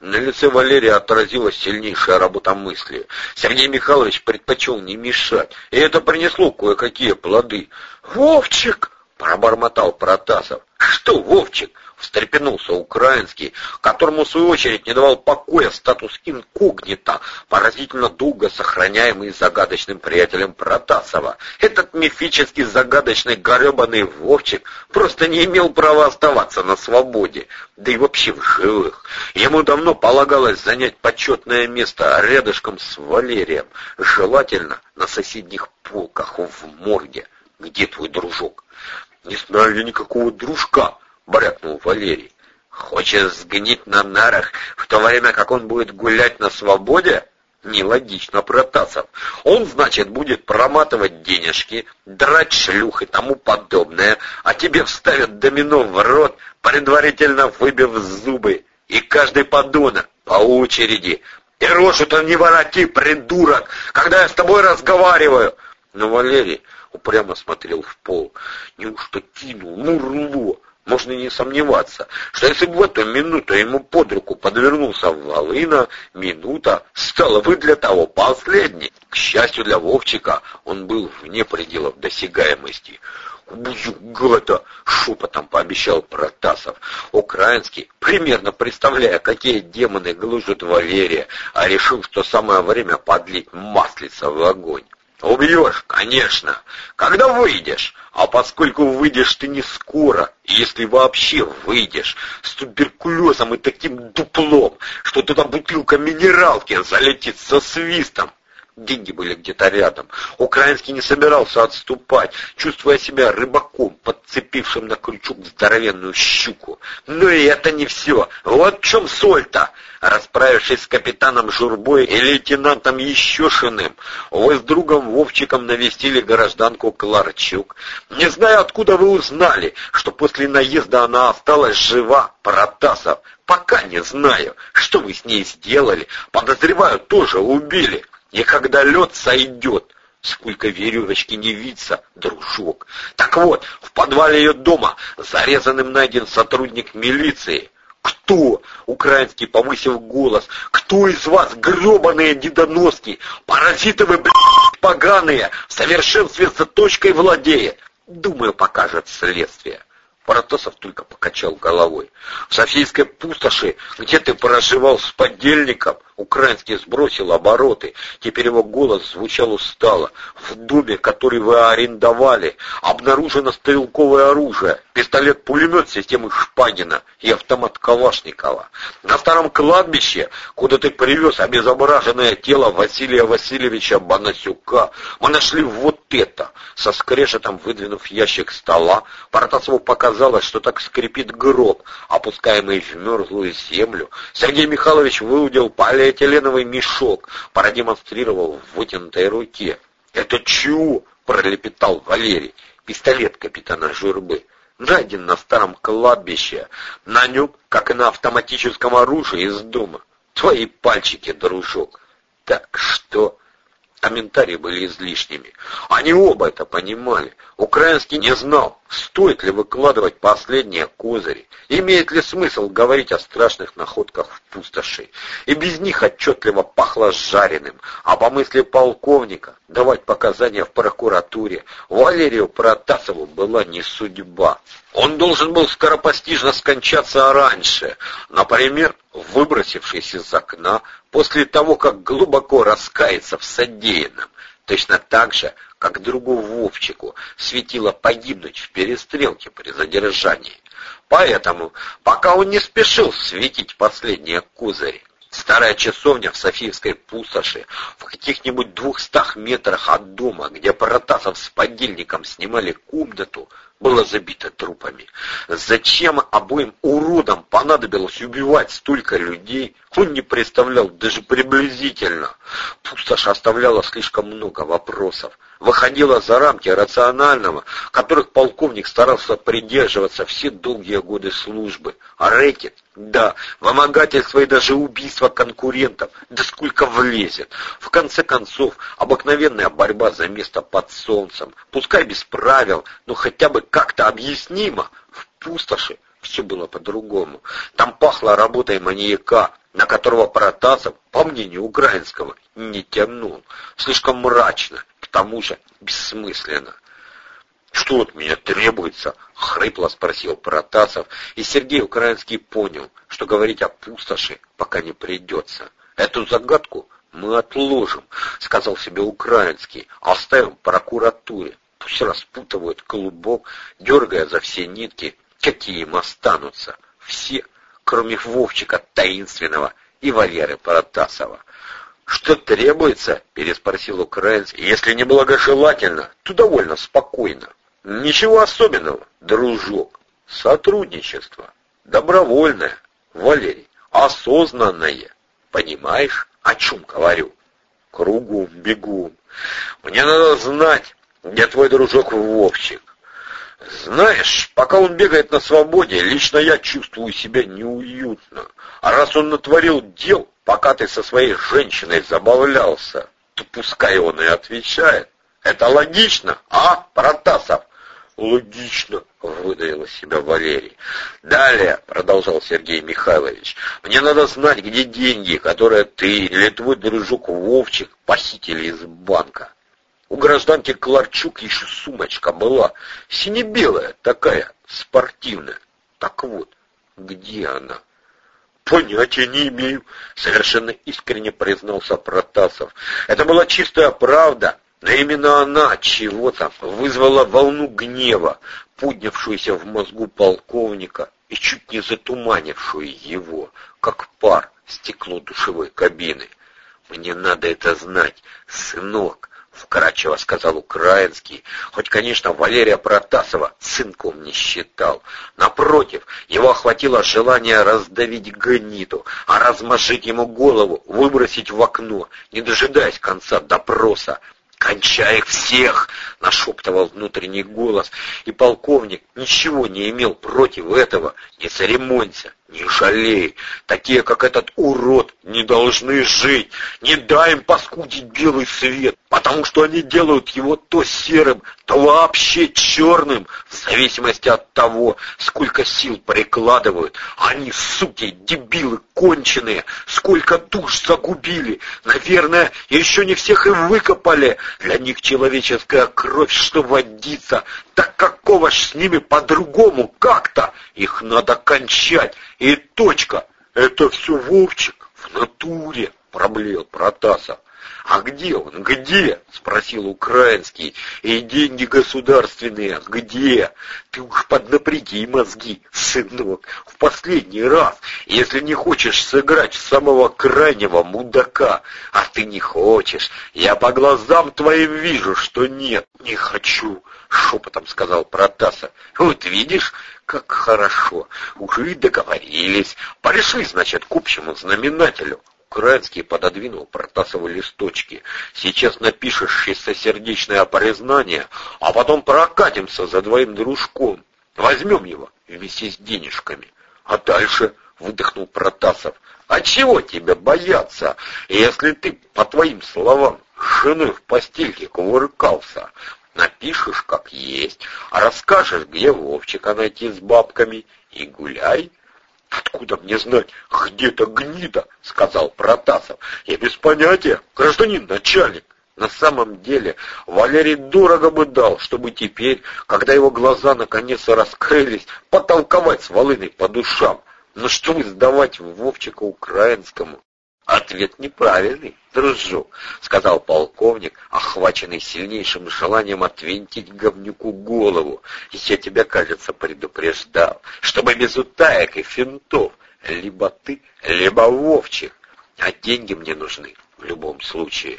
На лице Валерия отразилась сильнейшая работа мысли. Сергей Михайлович предпочел не мешать, и это принесло кое-какие плоды. «Вовчик!» — пробормотал Протасов. «Что, Вовчик?» Встрепенулся украинский, которому в свою очередь не давал покоя статус инкогнито, поразительно долго сохраняемый загадочным приятелем Протасова. Этот мифический загадочный гребаный Вовчик просто не имел права оставаться на свободе, да и вообще в живых. Ему давно полагалось занять почетное место рядышком с Валерием, желательно на соседних полках в морге. Где твой дружок? Не знаю я никакого дружка, брякнул Валерий. Хочешь сгнить на нарах, в то время как он будет гулять на свободе? Нелогично, Протасов. Он, значит, будет проматывать денежки, драть шлюх и тому подобное, а тебе вставят домино в рот, предварительно выбив зубы. И каждый подонок по очереди. И рожу-то не вороти, придурок, когда я с тобой разговариваю. Но Валерий упрямо смотрел в пол. Неужто кинул? Ну, руло! Можно не сомневаться, что если бы в эту минуту ему под руку подвернулся Волына, минута стала бы для того последней. К счастью для Вовчика, он был вне пределов досягаемости. «Гада!» — шепотом пообещал Протасов. Украинский, примерно представляя, какие демоны глужат Валерия, а решил, что самое время подлить маслица в огонь. Убьешь, конечно. Когда выйдешь? А поскольку выйдешь ты не скоро, если вообще выйдешь, с туберкулезом и таким дуплом, что туда бутылка минералки залетит со свистом, Деньги были где-то рядом. Украинский не собирался отступать, чувствуя себя рыбаком, подцепившим на крючок здоровенную щуку. Но и это не все. Вот в чем соль-то. Расправившись с капитаном Журбой и лейтенантом Ещешиным, вы с другом Вовчиком навестили гражданку Кларчук. Не знаю, откуда вы узнали, что после наезда она осталась жива, Протасов. Пока не знаю, что вы с ней сделали. Подозреваю, тоже убили. И когда лед сойдет, сколько веревочки не виться, дружок. Так вот, в подвале ее дома зарезанным найден сотрудник милиции. Кто, украинский повысил голос, кто из вас, гребаные недоноски, паразиты вы, блядь, поганые, в совершенстве за точкой владеет? Думаю, покажет следствие. Паратосов только покачал головой. В Софийской пустоши, где ты проживал с подельником, украинский сбросил обороты. Теперь его голос звучал устало. В доме, который вы арендовали, обнаружено стрелковое оружие, пистолет-пулемет системы Шпагина и автомат Калашникова. На старом кладбище, куда ты привез обезображенное тело Василия Васильевича Банасюка, мы нашли вот это. Со скрежетом выдвинув ящик стола, Паратосову показал казалось, что так скрипит гроб, опускаемый в мерзлую землю. Сергей Михайлович выудил полиэтиленовый мешок, продемонстрировал в вытянутой руке. «Это чего?» — пролепетал Валерий. «Пистолет капитана Журбы» найден на старом кладбище. На нем, как и на автоматическом оружии из дома. Твои пальчики, дружок. Так что... Комментарии были излишними. Они оба это понимали. Украинский не знал, стоит ли выкладывать последние козыри, имеет ли смысл говорить о страшных находках в пустоши. И без них отчетливо пахло жареным. А по мысли полковника давать показания в прокуратуре Валерию Протасову была не судьба. Он должен был скоропостижно скончаться раньше, например, выбросившись из окна после того, как глубоко раскается в содеянном, точно так же, как другу Вовчику светило погибнуть в перестрелке при задержании. Поэтому, пока он не спешил светить последние козыри, Старая часовня в Софиевской пустоши, в каких-нибудь двухстах метрах от дома, где Протасов с подельником снимали комнату, было забито трупами. Зачем обоим уродам понадобилось убивать столько людей, он не представлял даже приблизительно. Пустошь оставляла слишком много вопросов, выходила за рамки рационального, которых полковник старался придерживаться все долгие годы службы. А рэкет, да, вымогательство и даже убийство конкурентов, да сколько влезет. В конце концов, обыкновенная борьба за место под солнцем, пускай без правил, но хотя бы как-то объяснимо. В пустоши все было по-другому. Там пахло работой маньяка, на которого Протасов, по мнению украинского, не тянул. Слишком мрачно, к тому же бессмысленно. «Что от меня требуется?» — хрипло спросил Протасов, и Сергей Украинский понял, что говорить о пустоши пока не придется. Эту загадку мы отложим, — сказал себе Украинский, — оставим прокуратуре. Пусть распутывают клубок, дергая за все нитки, какие им останутся. Все, кроме Вовчика таинственного и Валеры Протасова. «Что требуется?» — переспросил украинец. «Если не благожелательно, то довольно спокойно. Ничего особенного, дружок. Сотрудничество. Добровольное. Валерий, осознанное. Понимаешь, о чем говорю? Кругом бегу. Мне надо знать, где твой дружок Вовчик. Знаешь, пока он бегает на свободе, лично я чувствую себя неуютно. А раз он натворил дел, пока ты со своей женщиной забавлялся, то пускай он и отвечает. Это логично, а, Протасов? Логично, выдавил себя Валерий. Далее, продолжал Сергей Михайлович, мне надо знать, где деньги, которые ты или твой дружок Вовчик похитили из банка. У гражданки Кларчук еще сумочка была, сине-белая такая, спортивная. Так вот, где она? Понятия не имею, совершенно искренне признался Протасов. Это была чистая правда, но именно она чего-то вызвала волну гнева, поднявшуюся в мозгу полковника и чуть не затуманившую его, как пар стекло душевой кабины. «Мне надо это знать, сынок», — вкратчиво сказал Украинский, хоть, конечно, Валерия Протасова сынком не считал. Напротив, его охватило желание раздавить гниту, а размажить ему голову, выбросить в окно, не дожидаясь конца допроса, «Кончай их всех!» — нашептывал внутренний голос, и полковник ничего не имел против этого. «Не церемонься, не жалей. Такие, как этот урод, не должны жить. Не дай им паскудить белый свет, потому что они делают его то серым, то вообще черным, в зависимости от того, сколько сил прикладывают. Они, суки, дебилы конченые, сколько душ загубили. Наверное, еще не всех и выкопали. Для них человеческая кровь, что водится. Так какого ж с ними по-другому как-то? Их надо кончать. И точка. Это все Вовчик в натуре, проблеял Протасов. «А где он? Где?» — спросил Украинский. «И деньги государственные где? Ты уж поднапряги мозги, сынок, в последний раз, если не хочешь сыграть самого крайнего мудака. А ты не хочешь. Я по глазам твоим вижу, что нет. Не хочу», — шепотом сказал Протасов. «Вот видишь, как хорошо. Уже и договорились. Пошли, значит, к общему знаменателю. Украинский пододвинул Протасову листочки. «Сейчас напишешь чистосердечное признание, а потом прокатимся за двоим дружком. Возьмем его вместе с денежками. А дальше...» — выдохнул Протасов. «А чего тебе бояться, если ты, по твоим словам, с женой в постельке кувыркался? Напишешь, как есть, а расскажешь, где Вовчика найти с бабками, и гуляй». «Откуда мне знать, где-то гнида?» — сказал Протасов. «Я без понятия, гражданин начальник». На самом деле Валерий дорого бы дал, чтобы теперь, когда его глаза наконец раскрылись, потолковать с Волыной по душам. Но что вы сдавать Вовчика Украинскому? Ответ неправильный, дружок, сказал полковник, охваченный сильнейшим желанием отвинтить говнюку голову. Я тебя, кажется, предупреждал, чтобы без утаек и финтов, либо ты, либо Вовчик. А деньги мне нужны в любом случае.